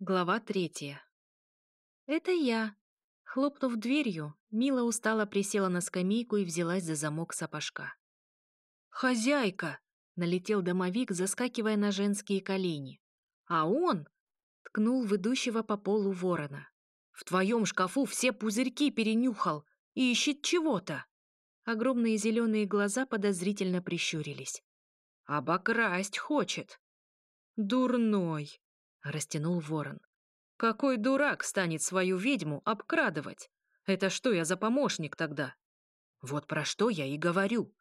Глава третья. «Это я». Хлопнув дверью, Мила устало присела на скамейку и взялась за замок сапожка. «Хозяйка!» — налетел домовик, заскакивая на женские колени. А он ткнул в идущего по полу ворона. «В твоем шкафу все пузырьки перенюхал и ищет чего-то!» Огромные зеленые глаза подозрительно прищурились. «Обокрасть хочет!» «Дурной!» — растянул ворон. «Какой дурак станет свою ведьму обкрадывать? Это что я за помощник тогда?» «Вот про что я и говорю!»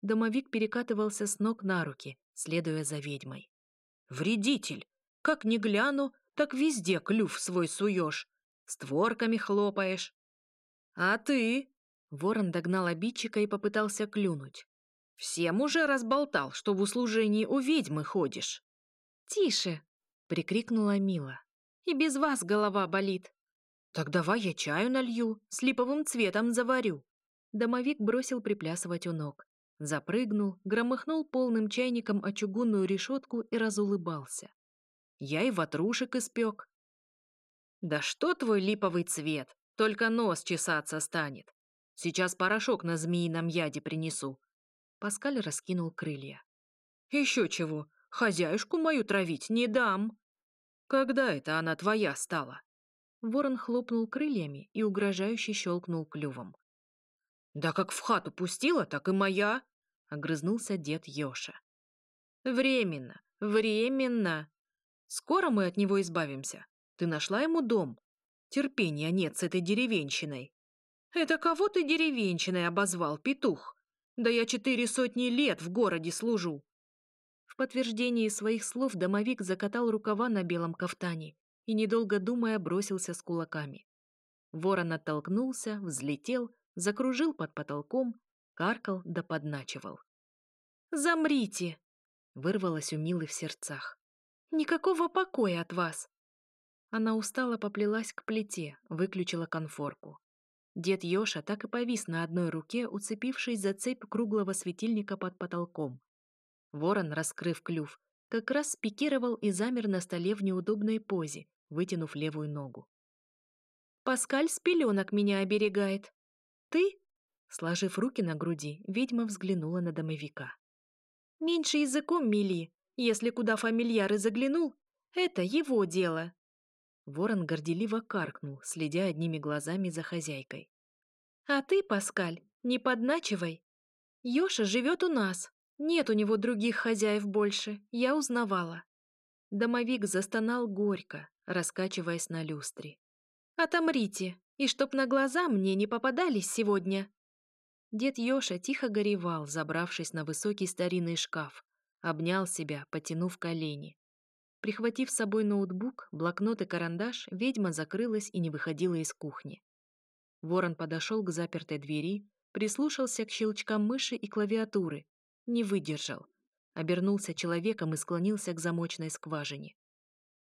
Домовик перекатывался с ног на руки, следуя за ведьмой. «Вредитель! Как не гляну, так везде клюв свой суешь, створками хлопаешь». «А ты?» Ворон догнал обидчика и попытался клюнуть. «Всем уже разболтал, что в услужении у ведьмы ходишь». «Тише!» — прикрикнула Мила. «И без вас голова болит». «Так давай я чаю налью, с липовым цветом заварю». Домовик бросил приплясывать у ног. Запрыгнул, громыхнул полным чайником о чугунную решетку и разулыбался. Я и ватрушек испек. «Да что твой липовый цвет? Только нос чесаться станет. Сейчас порошок на змеином яде принесу». Паскаль раскинул крылья. «Еще чего, хозяюшку мою травить не дам». «Когда это она твоя стала?» Ворон хлопнул крыльями и угрожающе щелкнул клювом. «Да как в хату пустила, так и моя!» — огрызнулся дед Ёша. «Временно, временно! Скоро мы от него избавимся. Ты нашла ему дом? Терпения нет с этой деревенщиной». «Это кого ты деревенщиной обозвал, петух? Да я четыре сотни лет в городе служу!» В подтверждении своих слов домовик закатал рукава на белом кафтане и, недолго думая, бросился с кулаками. Ворон оттолкнулся, взлетел, закружил под потолком, каркал да подначивал. «Замрите!» — вырвалось у Милы в сердцах. «Никакого покоя от вас!» Она устало поплелась к плите, выключила конфорку. Дед Ёша так и повис на одной руке, уцепившись за цепь круглого светильника под потолком. Ворон, раскрыв клюв, как раз спикировал и замер на столе в неудобной позе, вытянув левую ногу. «Паскаль с пеленок меня оберегает. Ты?» Сложив руки на груди, ведьма взглянула на домовика. «Меньше языком мели. Если куда фамильяры заглянул, это его дело». Ворон горделиво каркнул, следя одними глазами за хозяйкой. «А ты, Паскаль, не подначивай. Ёша живет у нас. Нет у него других хозяев больше, я узнавала». Домовик застонал горько, раскачиваясь на люстре. «Отомрите, и чтоб на глаза мне не попадались сегодня!» Дед Ёша тихо горевал, забравшись на высокий старинный шкаф, обнял себя, потянув колени. Прихватив с собой ноутбук, блокнот и карандаш, ведьма закрылась и не выходила из кухни. Ворон подошел к запертой двери, прислушался к щелчкам мыши и клавиатуры, не выдержал, обернулся человеком и склонился к замочной скважине.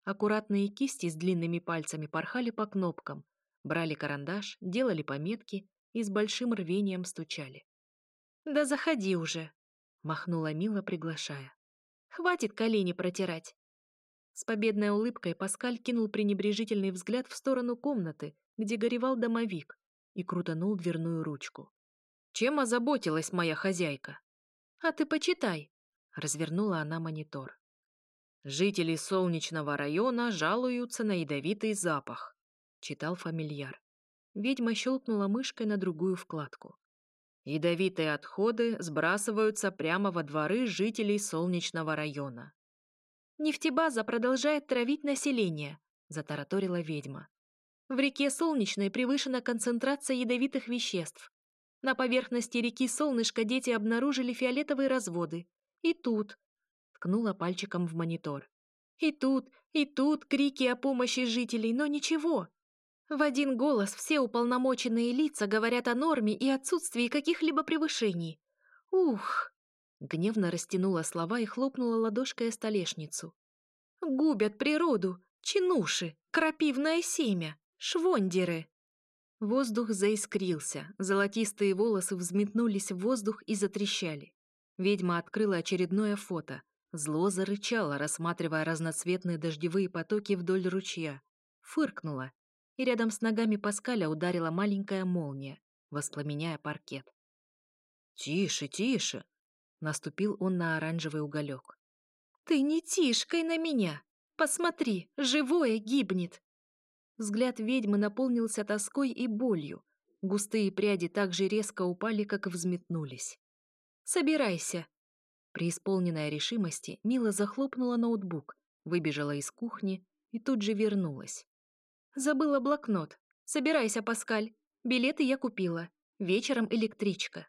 Аккуратные кисти с длинными пальцами порхали по кнопкам, брали карандаш, делали пометки и с большим рвением стучали. «Да заходи уже!» — махнула Мила, приглашая. «Хватит колени протирать!» С победной улыбкой Паскаль кинул пренебрежительный взгляд в сторону комнаты, где горевал домовик, и крутанул дверную ручку. «Чем озаботилась моя хозяйка?» «А ты почитай!» — развернула она монитор. «Жители солнечного района жалуются на ядовитый запах», — читал фамильяр. Ведьма щелкнула мышкой на другую вкладку. Ядовитые отходы сбрасываются прямо во дворы жителей солнечного района. «Нефтебаза продолжает травить население», — затараторила ведьма. «В реке Солнечной превышена концентрация ядовитых веществ. На поверхности реки Солнышко дети обнаружили фиолетовые разводы. И тут...» — ткнула пальчиком в монитор. «И тут, и тут крики о помощи жителей, но ничего. В один голос все уполномоченные лица говорят о норме и отсутствии каких-либо превышений. Ух!» Гневно растянула слова и хлопнула ладошкой о столешницу. «Губят природу! Чинуши! Крапивное семя! Швондеры!» Воздух заискрился, золотистые волосы взметнулись в воздух и затрещали. Ведьма открыла очередное фото, Зло зарычало, рассматривая разноцветные дождевые потоки вдоль ручья. Фыркнула, и рядом с ногами Паскаля ударила маленькая молния, воспламеняя паркет. «Тише, тише!» — наступил он на оранжевый уголек. «Ты не тишкой на меня! Посмотри, живое гибнет!» Взгляд ведьмы наполнился тоской и болью. Густые пряди так же резко упали, как и взметнулись. «Собирайся!» Преисполненная решимости, Мила захлопнула ноутбук, выбежала из кухни и тут же вернулась. «Забыла блокнот. Собирайся, Паскаль. Билеты я купила. Вечером электричка».